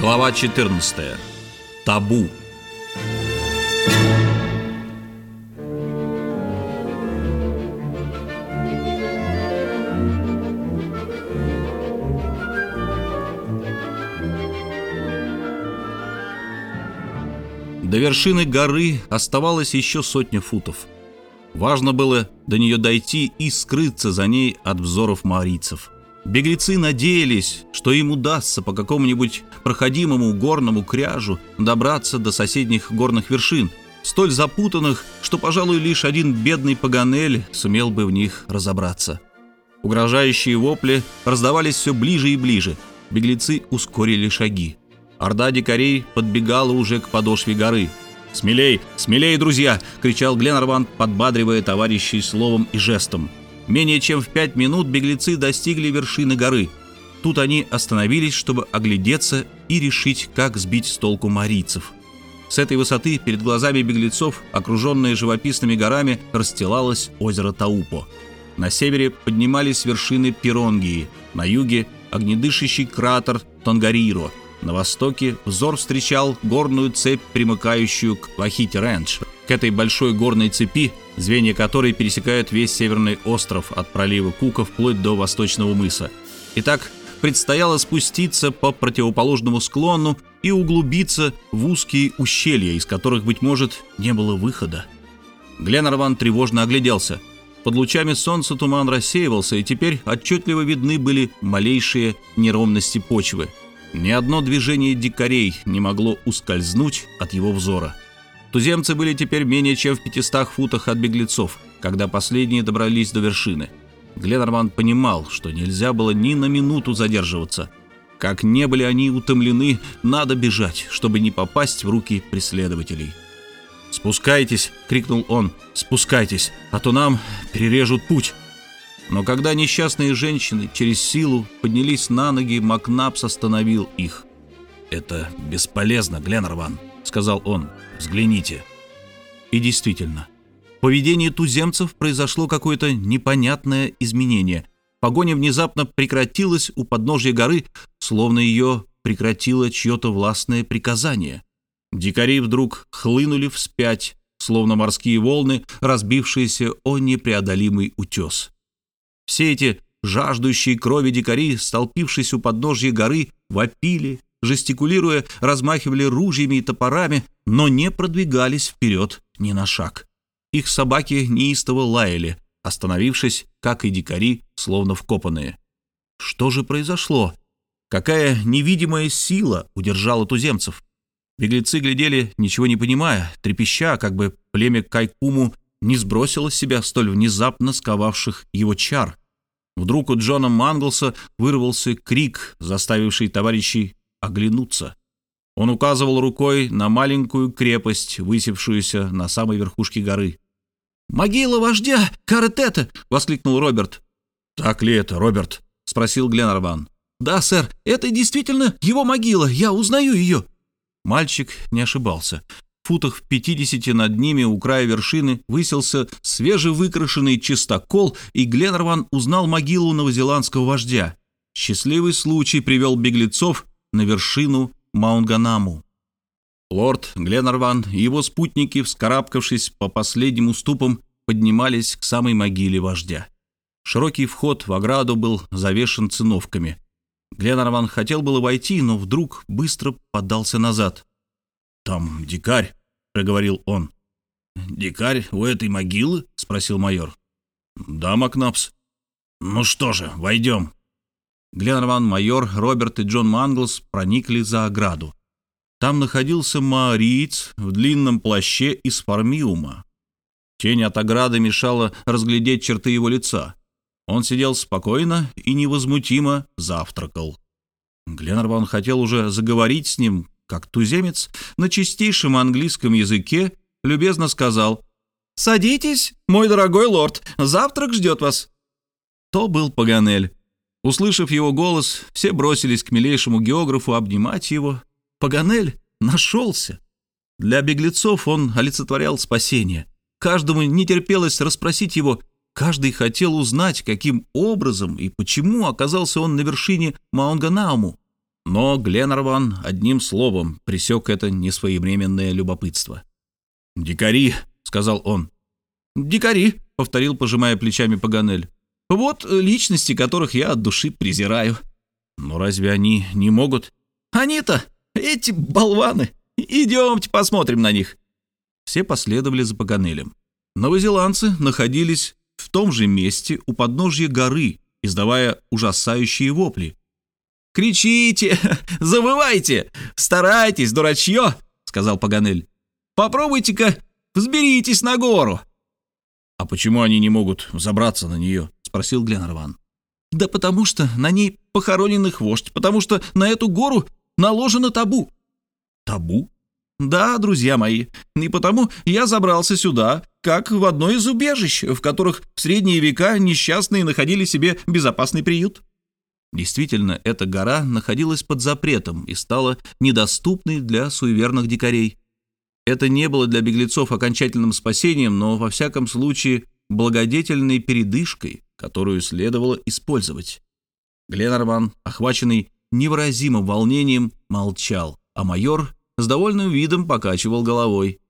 Глава 14. Табу. До вершины горы оставалось еще сотня футов. Важно было до нее дойти и скрыться за ней от взоров марийцев. Беглецы надеялись, что им удастся по какому-нибудь проходимому горному кряжу добраться до соседних горных вершин, столь запутанных, что, пожалуй, лишь один бедный Паганель сумел бы в них разобраться. Угрожающие вопли раздавались все ближе и ближе. Беглецы ускорили шаги. Орда дикарей подбегала уже к подошве горы. «Смелей, смелей, друзья!» — кричал Гленарван, подбадривая товарищей словом и жестом. Менее чем в пять минут беглецы достигли вершины горы. Тут они остановились, чтобы оглядеться и решить, как сбить с толку марийцев. С этой высоты перед глазами беглецов, окруженные живописными горами, расстилалось озеро Таупо. На севере поднимались вершины Пиронгии, на юге — огнедышащий кратер Тонгариро — на востоке взор встречал горную цепь, примыкающую к Вахити-Рендж, к этой большой горной цепи, звенья которой пересекают весь северный остров от пролива Кука вплоть до восточного мыса. Итак, предстояло спуститься по противоположному склону и углубиться в узкие ущелья, из которых, быть может, не было выхода. Гленнерван тревожно огляделся. Под лучами солнца туман рассеивался, и теперь отчетливо видны были малейшие неровности почвы – ни одно движение дикарей не могло ускользнуть от его взора. Туземцы были теперь менее чем в 500 футах от беглецов, когда последние добрались до вершины. Гленнерман понимал, что нельзя было ни на минуту задерживаться. Как не были они утомлены, надо бежать, чтобы не попасть в руки преследователей. «Спускайтесь!» — крикнул он. «Спускайтесь, а то нам перережут путь!» Но когда несчастные женщины через силу поднялись на ноги, Макнапс остановил их. «Это бесполезно, Гленнерван», — сказал он. «Взгляните». И действительно, в поведении туземцев произошло какое-то непонятное изменение. Погоня внезапно прекратилась у подножья горы, словно ее прекратило чье-то властное приказание. Дикари вдруг хлынули вспять, словно морские волны, разбившиеся о непреодолимый утес. Все эти жаждущие крови дикари, столпившись у подножья горы, вопили, жестикулируя, размахивали ружьями и топорами, но не продвигались вперед ни на шаг. Их собаки неистово лаяли, остановившись, как и дикари, словно вкопанные. Что же произошло? Какая невидимая сила удержала туземцев? Беглецы глядели, ничего не понимая, трепеща, как бы племя Кайкуму не сбросило с себя столь внезапно сковавших его чар. Вдруг у Джона Манглса вырвался крик, заставивший товарищей оглянуться. Он указывал рукой на маленькую крепость, высевшуюся на самой верхушке горы. «Могила вождя Каретета!» — воскликнул Роберт. «Так ли это, Роберт?» — спросил Гленарван. «Да, сэр, это действительно его могила, я узнаю ее». Мальчик не ошибался футах в пятидесяти над ними у края вершины высился свежевыкрашенный чистокол, и Гленнерван узнал могилу новозеландского вождя. Счастливый случай привел беглецов на вершину Маунганаму. Лорд Гленнерван и его спутники, вскарабкавшись по последним уступам, поднимались к самой могиле вождя. Широкий вход в ограду был завешен циновками. Гленнерван хотел было войти, но вдруг быстро подался назад. «Там дикарь», — проговорил он. «Дикарь у этой могилы?» — спросил майор. «Да, Макнапс». «Ну что же, войдем». Гленнерван, майор, Роберт и Джон Манглс проникли за ограду. Там находился маориец в длинном плаще из фармиума. Тень от ограды мешала разглядеть черты его лица. Он сидел спокойно и невозмутимо завтракал. Гленнерван хотел уже заговорить с ним, как туземец, на чистейшем английском языке любезно сказал «Садитесь, мой дорогой лорд, завтрак ждет вас». То был Паганель. Услышав его голос, все бросились к милейшему географу обнимать его. Паганель нашелся. Для беглецов он олицетворял спасение. Каждому не терпелось расспросить его, каждый хотел узнать, каким образом и почему оказался он на вершине Маунганауму. Но Гленарван одним словом пресек это несвоевременное любопытство. «Дикари», — сказал он. «Дикари», — повторил, пожимая плечами Паганель. «Вот личности, которых я от души презираю». «Но разве они не могут?» «Они-то, эти болваны! Идемте посмотрим на них». Все последовали за Паганелем. Новозеландцы находились в том же месте у подножья горы, издавая ужасающие вопли. «Кричите! Завывайте! Старайтесь, дурачье!» — сказал Паганель. «Попробуйте-ка взберитесь на гору!» «А почему они не могут забраться на нее?» — спросил Гленарван. «Да потому что на ней похоронен их вождь, потому что на эту гору наложено табу». «Табу?» «Да, друзья мои, и потому я забрался сюда, как в одно из убежищ, в которых в средние века несчастные находили себе безопасный приют». Действительно, эта гора находилась под запретом и стала недоступной для суеверных дикарей. Это не было для беглецов окончательным спасением, но, во всяком случае, благодетельной передышкой, которую следовало использовать. Гленарван, охваченный невыразимым волнением, молчал, а майор с довольным видом покачивал головой.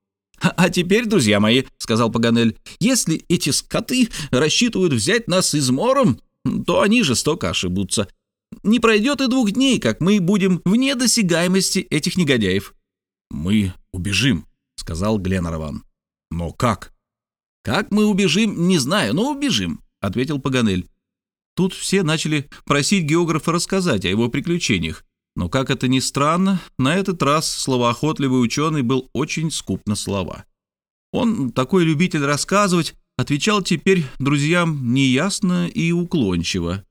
«А теперь, друзья мои», — сказал Паганель, — «если эти скоты рассчитывают взять нас измором, то они жестоко ошибутся. Не пройдет и двух дней, как мы будем вне досягаемости этих негодяев». «Мы убежим», — сказал Гленарован. «Но как?» «Как мы убежим, не знаю, но убежим», — ответил Паганель. Тут все начали просить географа рассказать о его приключениях, но, как это ни странно, на этот раз словоохотливый ученый был очень скуп на слова. Он, такой любитель рассказывать, отвечал теперь друзьям неясно и уклончиво.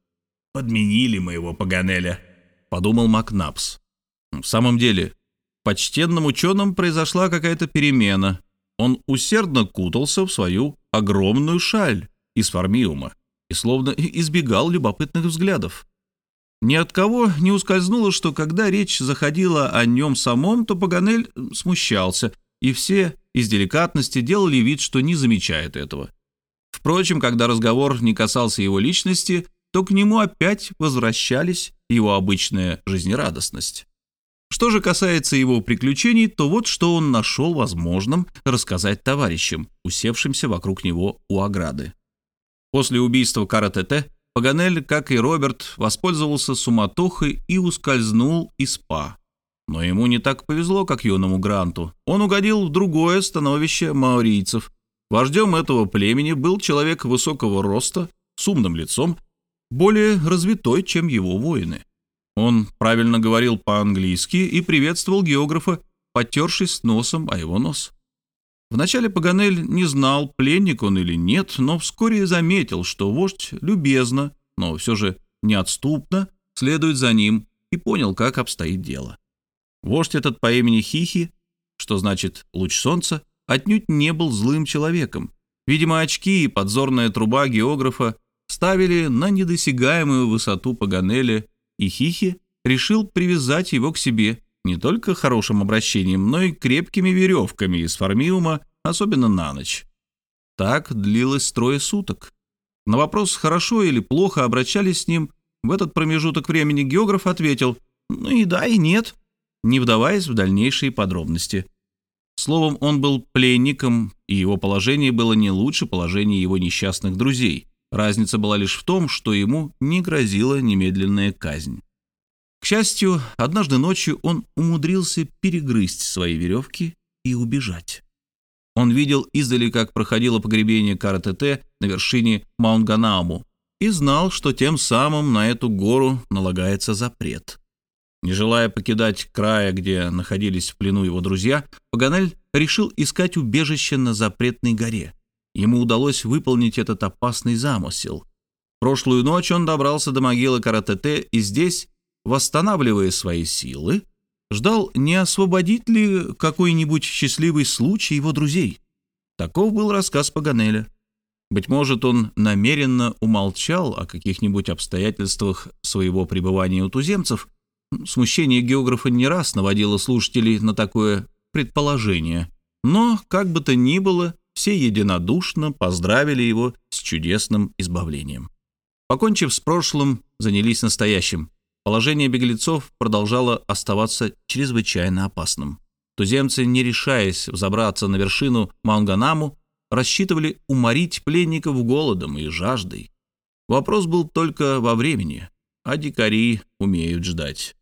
«Подменили моего Паганеля», — подумал Макнапс. В самом деле, почтенным ученым произошла какая-то перемена. Он усердно кутался в свою огромную шаль из формиума и словно избегал любопытных взглядов. Ни от кого не ускользнуло, что когда речь заходила о нем самом, то Паганель смущался, и все из деликатности делали вид, что не замечают этого. Впрочем, когда разговор не касался его личности, то к нему опять возвращались его обычная жизнерадостность. Что же касается его приключений, то вот что он нашел возможным рассказать товарищам, усевшимся вокруг него у ограды. После убийства Каратете Паганель, как и Роберт, воспользовался суматохой и ускользнул из СПА. Но ему не так повезло, как юному Гранту. Он угодил в другое становище маорийцев. Вождем этого племени был человек высокого роста, с умным лицом, более развитой, чем его воины. Он правильно говорил по-английски и приветствовал географа, потершись носом о его нос. Вначале Паганель не знал, пленник он или нет, но вскоре заметил, что вождь любезно, но все же неотступно следует за ним и понял, как обстоит дело. Вождь этот по имени Хихи, что значит «луч солнца», отнюдь не был злым человеком. Видимо, очки и подзорная труба географа ставили на недосягаемую высоту Паганеля, и Хихи решил привязать его к себе не только хорошим обращением, но и крепкими веревками из формиума, особенно на ночь. Так длилось трое суток. На вопрос, хорошо или плохо обращались с ним, в этот промежуток времени географ ответил «ну и да, и нет», не вдаваясь в дальнейшие подробности. Словом, он был пленником, и его положение было не лучше положения его несчастных друзей. Разница была лишь в том, что ему не грозила немедленная казнь. К счастью, однажды ночью он умудрился перегрызть свои веревки и убежать. Он видел издали, как проходило погребение Каратете на вершине Маунганауму, и знал, что тем самым на эту гору налагается запрет. Не желая покидать края, где находились в плену его друзья, Паганель решил искать убежище на запретной горе. Ему удалось выполнить этот опасный замысел. Прошлую ночь он добрался до могилы Каратете и здесь восстанавливая свои силы, ждал, не освободит ли какой-нибудь счастливый случай его друзей. Таков был рассказ Паганеля. Быть может, он намеренно умолчал о каких-нибудь обстоятельствах своего пребывания у туземцев. Смущение географа не раз наводило слушателей на такое предположение. Но, как бы то ни было, все единодушно поздравили его с чудесным избавлением. Покончив с прошлым, занялись настоящим. Положение беглецов продолжало оставаться чрезвычайно опасным. Туземцы, не решаясь взобраться на вершину Манганаму, рассчитывали уморить пленников голодом и жаждой. Вопрос был только во времени, а дикари умеют ждать.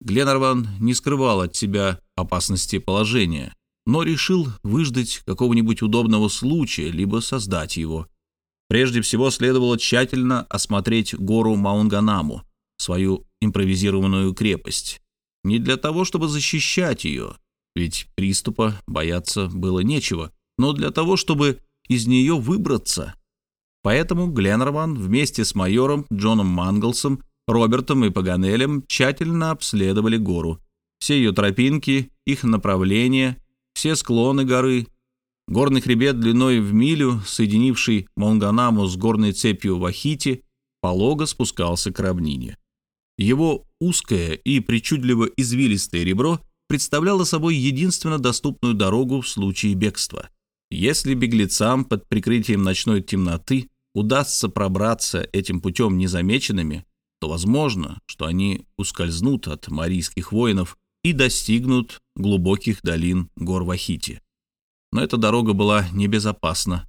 Гленарван не скрывал от себя опасности положения, но решил выждать какого-нибудь удобного случая, либо создать его. Прежде всего следовало тщательно осмотреть гору Маунганаму, свою импровизированную крепость. Не для того, чтобы защищать ее, ведь приступа бояться было нечего, но для того, чтобы из нее выбраться. Поэтому Гленнерван вместе с майором Джоном Манглсом, Робертом и Паганелем тщательно обследовали гору. Все ее тропинки, их направления, все склоны горы. Горный хребет длиной в милю, соединивший Монганаму с горной цепью Вахити, полого спускался к равнине. Его узкое и причудливо извилистое ребро представляло собой единственно доступную дорогу в случае бегства. Если беглецам под прикрытием ночной темноты удастся пробраться этим путем незамеченными, то возможно, что они ускользнут от марийских воинов и достигнут глубоких долин гор Вахити. Но эта дорога была небезопасна.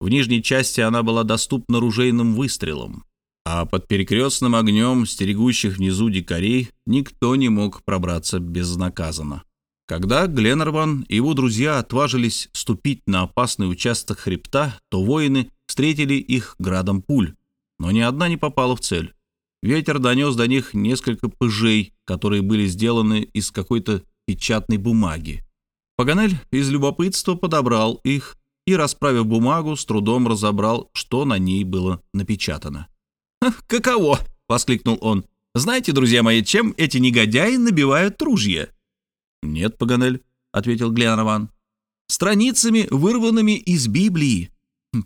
В нижней части она была доступна ружейным выстрелам, а под перекрестным огнем стерегущих внизу дикарей никто не мог пробраться безнаказанно. Когда Гленнерван и его друзья отважились ступить на опасный участок хребта, то воины встретили их градом пуль, но ни одна не попала в цель. Ветер донес до них несколько пыжей, которые были сделаны из какой-то печатной бумаги. Паганель из любопытства подобрал их и, расправив бумагу, с трудом разобрал, что на ней было напечатано. «Каково!» — воскликнул он. «Знаете, друзья мои, чем эти негодяи набивают ружья?» «Нет, Паганель», — ответил Гленарван. «Страницами, вырванными из Библии.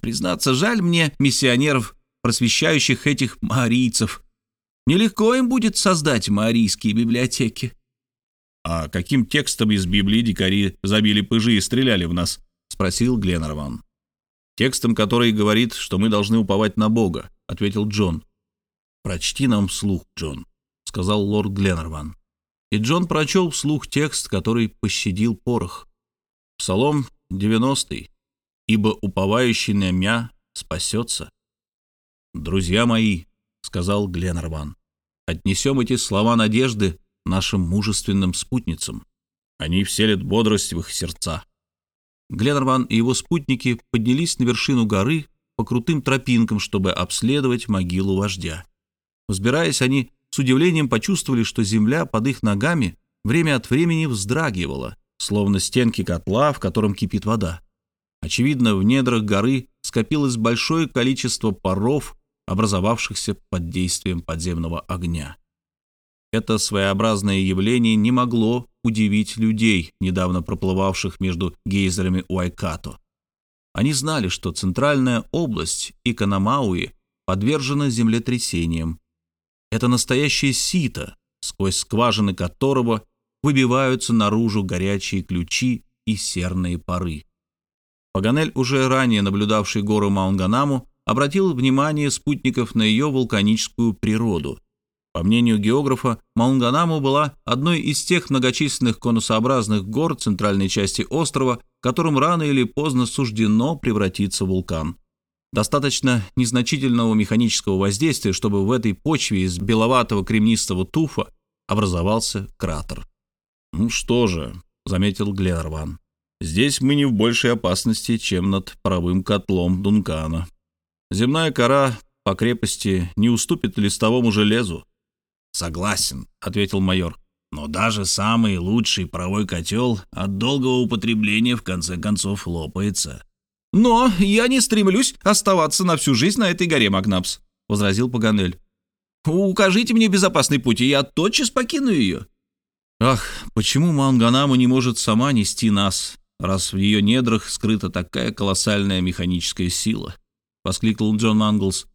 Признаться, жаль мне миссионеров, просвещающих этих марийцев. Нелегко им будет создать маорийские библиотеки. «А каким текстом из Библии дикари забили пыжи и стреляли в нас?» — спросил Гленнерван. «Текстом, который говорит, что мы должны уповать на Бога», — ответил Джон. «Прочти нам вслух, Джон», — сказал лорд Гленнерван. И Джон прочел вслух текст, который пощадил порох. Псалом 90 «Ибо уповающий на мя спасется». «Друзья мои», — сказал Гленнерван, — «отнесем эти слова надежды нашим мужественным спутницам. Они вселят бодрость в их сердца». Гленнерван и его спутники поднялись на вершину горы по крутым тропинкам, чтобы обследовать могилу вождя. Взбираясь, они с удивлением почувствовали, что земля под их ногами время от времени вздрагивала, словно стенки котла, в котором кипит вода. Очевидно, в недрах горы скопилось большое количество паров, образовавшихся под действием подземного огня. Это своеобразное явление не могло удивить людей, недавно проплывавших между гейзерами Уайкато. Они знали, что центральная область Иканамауи подвержена землетрясениям. Это настоящее сито, сквозь скважины которого выбиваются наружу горячие ключи и серные пары. Паганель, уже ранее наблюдавший гору Маунганаму, обратил внимание спутников на ее вулканическую природу. По мнению географа, Маунганаму была одной из тех многочисленных конусообразных гор центральной части острова, которым рано или поздно суждено превратиться в вулкан. Достаточно незначительного механического воздействия, чтобы в этой почве из беловатого кремнистого туфа образовался кратер. «Ну что же», — заметил Глерван, — «здесь мы не в большей опасности, чем над паровым котлом Дункана». Земная кора по крепости не уступит листовому железу. «Согласен», — ответил майор. «Но даже самый лучший паровой котел от долгого употребления в конце концов лопается». «Но я не стремлюсь оставаться на всю жизнь на этой горе, Магнапс», — возразил Паганель. «Укажите мне безопасный путь, и я тотчас покину ее». «Ах, почему Манганаму не может сама нести нас, раз в ее недрах скрыта такая колоссальная механическая сила?» — воскликнул Джон Манглс.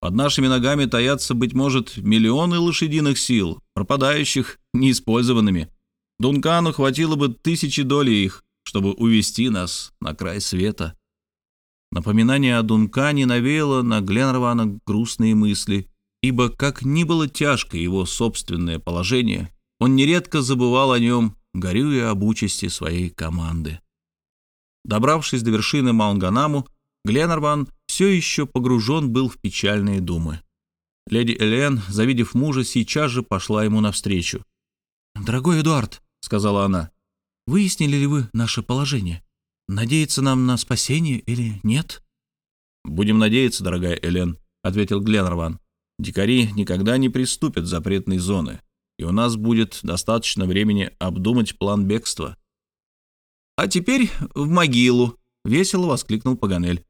«Под нашими ногами таятся, быть может, миллионы лошадиных сил, пропадающих, неиспользованными. Дункану хватило бы тысячи долей их, чтобы увести нас на край света. Напоминание о Дункане навеяло на Гленрвана грустные мысли, ибо, как ни было тяжко его собственное положение, он нередко забывал о нем, горюя об участи своей команды. Добравшись до вершины Маунганаму, Гленнерван все еще погружен был в печальные думы. Леди Элен, завидев мужа, сейчас же пошла ему навстречу. «Дорогой Эдуард», — сказала она, — «выяснили ли вы наше положение? Надеяться нам на спасение или нет?» «Будем надеяться, дорогая Элен», — ответил Гленнерван. «Дикари никогда не приступят запретной зоны, и у нас будет достаточно времени обдумать план бегства». «А теперь в могилу», — весело воскликнул Паганель.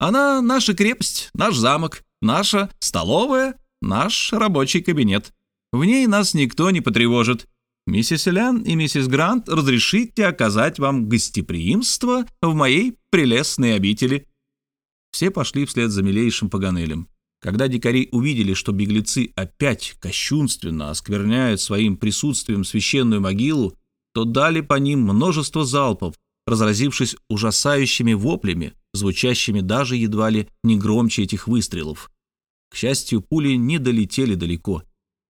«Она наша крепость, наш замок, наша столовая, наш рабочий кабинет. В ней нас никто не потревожит. Миссис Элян и миссис Грант, разрешите оказать вам гостеприимство в моей прелестной обители». Все пошли вслед за милейшим Паганелем. Когда дикари увидели, что беглецы опять кощунственно оскверняют своим присутствием священную могилу, то дали по ним множество залпов, разразившись ужасающими воплями, звучащими даже едва ли не громче этих выстрелов. К счастью, пули не долетели далеко.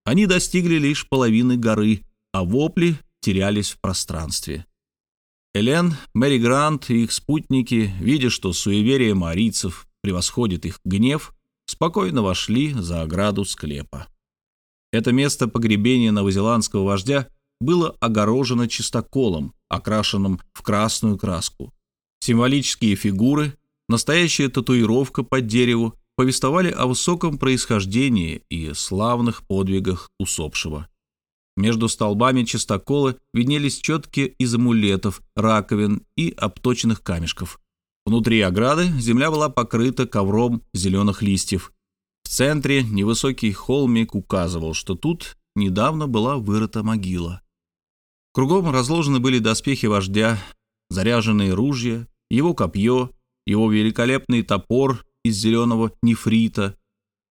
Они достигли лишь половины горы, а вопли терялись в пространстве. Элен, Мэри Грант и их спутники, видя, что суеверие марийцев превосходит их гнев, спокойно вошли за ограду склепа. Это место погребения новозеландского вождя было огорожено чистоколом, окрашенным в красную краску. Символические фигуры, настоящая татуировка под дереву повествовали о высоком происхождении и славных подвигах усопшего. Между столбами чистокола виднелись четки из амулетов, раковин и обточенных камешков. Внутри ограды земля была покрыта ковром зеленых листьев. В центре невысокий холмик указывал, что тут недавно была вырыта могила. Кругом разложены были доспехи вождя, заряженные ружья, его копье, его великолепный топор из зеленого нефрита.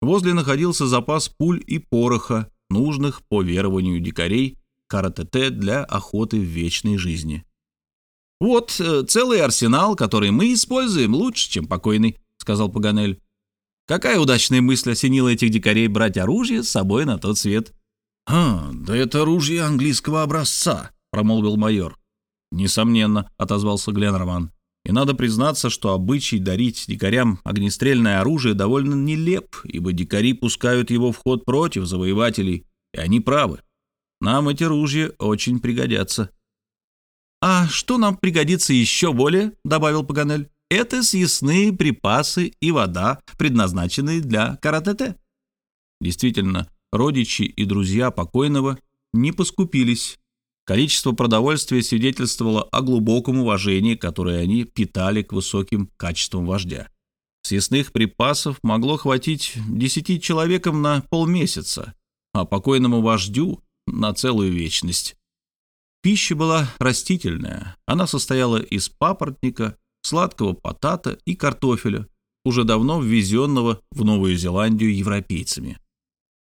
Возле находился запас пуль и пороха, нужных, по верованию дикарей, каратете для охоты в вечной жизни. «Вот э, целый арсенал, который мы используем лучше, чем покойный», — сказал Паганель. «Какая удачная мысль осенила этих дикарей брать оружие с собой на тот свет». «А, да это оружие английского образца», — промолвил майор. «Несомненно», — отозвался Гленнерман. «И надо признаться, что обычай дарить дикарям огнестрельное оружие довольно нелеп, ибо дикари пускают его в ход против завоевателей, и они правы. Нам эти ружья очень пригодятся». «А что нам пригодится еще более?» — добавил Паганель. «Это съестные припасы и вода, предназначенные для каратете». Действительно, родичи и друзья покойного не поскупились. Количество продовольствия свидетельствовало о глубоком уважении, которое они питали к высоким качествам вождя. Съестных припасов могло хватить десяти человекам на полмесяца, а покойному вождю — на целую вечность. Пища была растительная. Она состояла из папоротника, сладкого потата и картофеля, уже давно ввезенного в Новую Зеландию европейцами.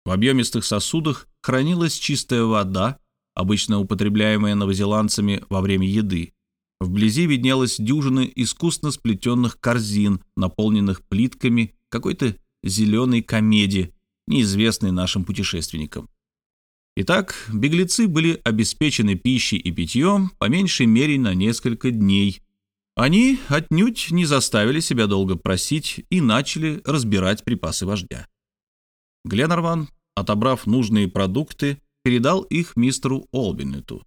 В объемистых сосудах хранилась чистая вода, обычно употребляемая новозеландцами во время еды. Вблизи виднелась дюжина искусно сплетенных корзин, наполненных плитками какой-то зеленой комедии, неизвестной нашим путешественникам. Итак, беглецы были обеспечены пищей и питьем по меньшей мере на несколько дней. Они отнюдь не заставили себя долго просить и начали разбирать припасы вождя. Гленнерван, отобрав нужные продукты, передал их мистеру Олбинету.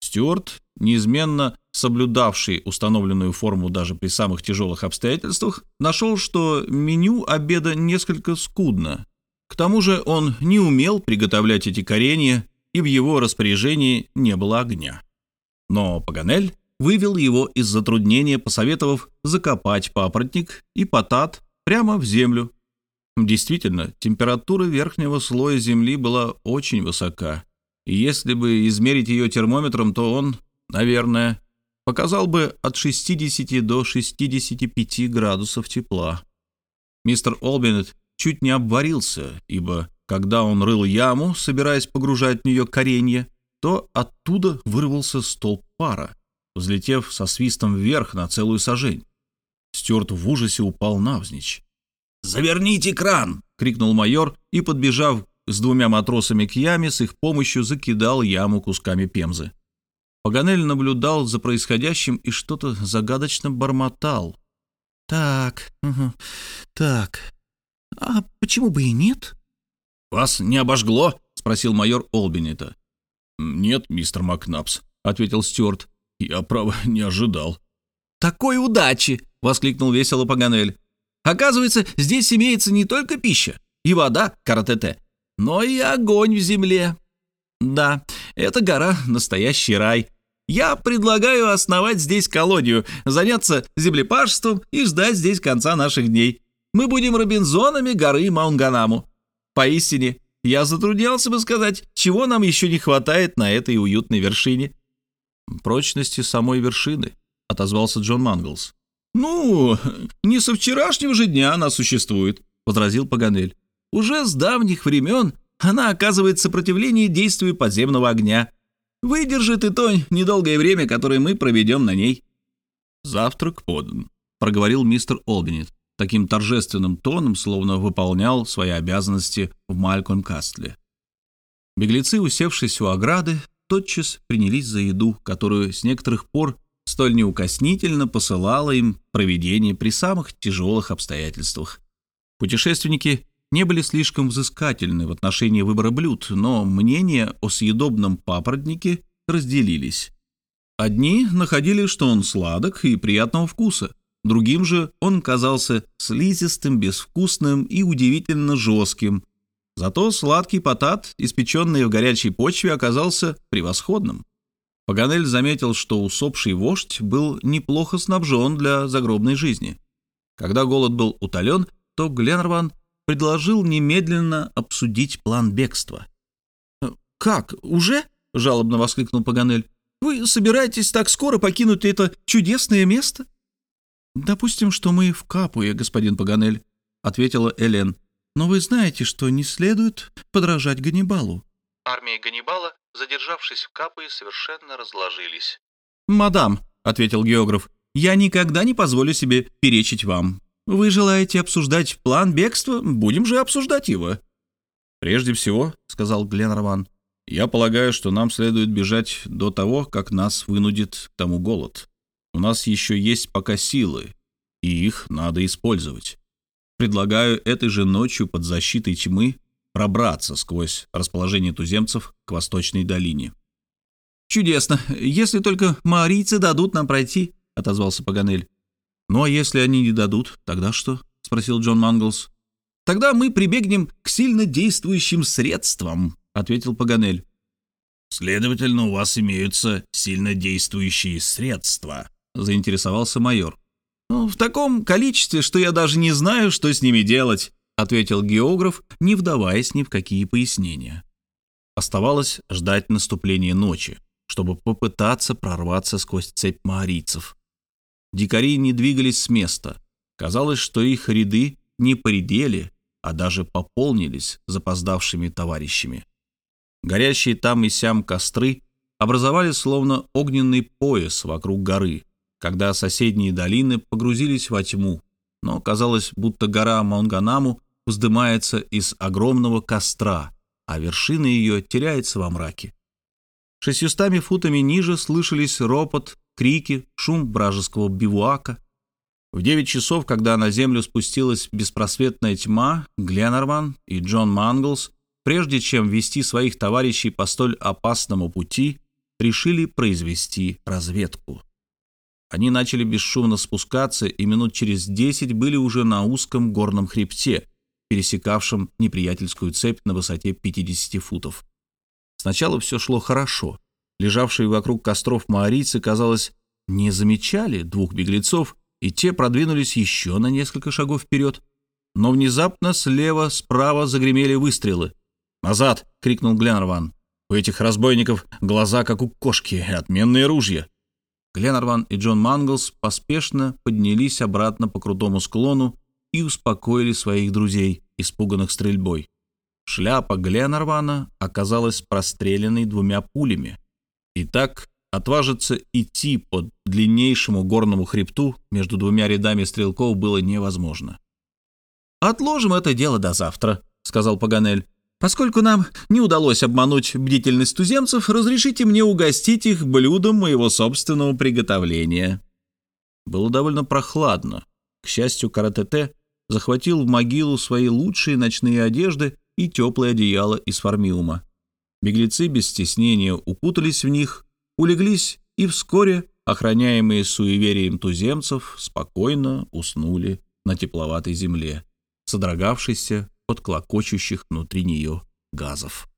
Стюарт, неизменно соблюдавший установленную форму даже при самых тяжелых обстоятельствах, нашел, что меню обеда несколько скудно. К тому же он не умел приготовлять эти коренья, и в его распоряжении не было огня. Но Паганель вывел его из затруднения, посоветовав закопать папоротник и потат прямо в землю, Действительно, температура верхнего слоя Земли была очень высока, и если бы измерить ее термометром, то он, наверное, показал бы от 60 до 65 градусов тепла. Мистер Олбинет чуть не обварился, ибо когда он рыл яму, собираясь погружать в нее коренья, то оттуда вырвался столб пара. взлетев со свистом вверх на целую сажень. Стюарт в ужасе упал навзничь. «Заверните кран!» — крикнул майор и, подбежав с двумя матросами к яме, с их помощью закидал яму кусками пемзы. Паганель наблюдал за происходящим и что-то загадочно бормотал. «Так, угу, так, а почему бы и нет?» «Вас не обожгло?» — спросил майор Олбинета. «Нет, мистер Макнапс», — ответил Стюарт. «Я, право, не ожидал». «Такой удачи!» — воскликнул весело Паганель. «Оказывается, здесь имеется не только пища и вода, каратете, но и огонь в земле. Да, эта гора — настоящий рай. Я предлагаю основать здесь колонию, заняться землепашеством и ждать здесь конца наших дней. Мы будем робинзонами горы Маунганаму. Поистине, я затруднялся бы сказать, чего нам еще не хватает на этой уютной вершине. «Прочности самой вершины», — отозвался Джон Манглс. «Ну, не со вчерашнего же дня она существует», — возразил Паганель. «Уже с давних времен она оказывает сопротивление действию подземного огня. Выдержит и то недолгое время, которое мы проведем на ней». «Завтрак подан», — проговорил мистер Олбинет таким торжественным тоном, словно выполнял свои обязанности в Малькольм-Кастле. Беглецы, усевшись у ограды, тотчас принялись за еду, которую с некоторых пор столь неукоснительно посылало им проведение при самых тяжелых обстоятельствах. Путешественники не были слишком взыскательны в отношении выбора блюд, но мнения о съедобном папоротнике разделились. Одни находили, что он сладок и приятного вкуса, Другим же он казался слизистым, безвкусным и удивительно жестким. Зато сладкий потат, испеченный в горячей почве, оказался превосходным. Паганель заметил, что усопший вождь был неплохо снабжен для загробной жизни. Когда голод был утолен, то Гленнерван предложил немедленно обсудить план бегства. «Как, уже?» — жалобно воскликнул Паганель. «Вы собираетесь так скоро покинуть это чудесное место?» «Допустим, что мы в Капуе, господин Паганель», — ответила Элен. «Но вы знаете, что не следует подражать Ганнибалу». Армии Ганнибала, задержавшись в Капуе, совершенно разложились. «Мадам», — ответил географ, — «я никогда не позволю себе перечить вам. Вы желаете обсуждать план бегства? Будем же обсуждать его». «Прежде всего», — сказал Гленнерван, — «я полагаю, что нам следует бежать до того, как нас вынудит к тому голод». У нас еще есть пока силы, и их надо использовать. Предлагаю этой же ночью под защитой тьмы пробраться сквозь расположение туземцев к восточной долине. «Чудесно, если только маорийцы дадут нам пройти», — отозвался Паганель. «Ну а если они не дадут, тогда что?» — спросил Джон Манглс. «Тогда мы прибегнем к сильно действующим средствам», — ответил Паганель. «Следовательно, у вас имеются сильно действующие средства», — заинтересовался майор. «Ну, «В таком количестве, что я даже не знаю, что с ними делать», — ответил географ, не вдаваясь ни в какие пояснения. Оставалось ждать наступления ночи, чтобы попытаться прорваться сквозь цепь маорийцев. Дикари не двигались с места. Казалось, что их ряды не поредели, а даже пополнились запоздавшими товарищами. Горящие там и сям костры образовали словно огненный пояс вокруг горы, когда соседние долины погрузились во тьму, но казалось, будто гора Монганаму вздымается из огромного костра, а вершина ее теряется во мраке. Шестьюстами футами ниже слышались ропот, крики, шум вражеского бивуака. В девять часов, когда на землю спустилась беспросветная тьма, Гленнерман и Джон Манглс, прежде чем вести своих товарищей по столь опасному пути, решили произвести разведку. Они начали бесшумно спускаться и минут через десять были уже на узком горном хребте, пересекавшем неприятельскую цепь на высоте 50 футов. Сначала все шло хорошо. Лежавшие вокруг костров маорийцы, казалось, не замечали двух беглецов, и те продвинулись еще на несколько шагов вперед. Но внезапно слева, справа загремели выстрелы. «Назад!» — крикнул Гленнерван. «У этих разбойников глаза, как у кошки, и отменные ружья. Гленнерван и Джон Манглс поспешно поднялись обратно по крутому склону и успокоили своих друзей, испуганных стрельбой. Шляпа Гленнервана оказалась простреленной двумя пулями. И так отважиться идти по длиннейшему горному хребту между двумя рядами стрелков было невозможно. «Отложим это дело до завтра», — сказал Паганель. «Поскольку нам не удалось обмануть бдительность туземцев, разрешите мне угостить их блюдом моего собственного приготовления». Было довольно прохладно. К счастью, Каратете захватил в могилу свои лучшие ночные одежды и теплое одеяло из формиума. Беглецы без стеснения укутались в них, улеглись и вскоре, охраняемые суеверием туземцев, спокойно уснули на тепловатой земле, содрогавшейся от клокочущих внутри нее газов.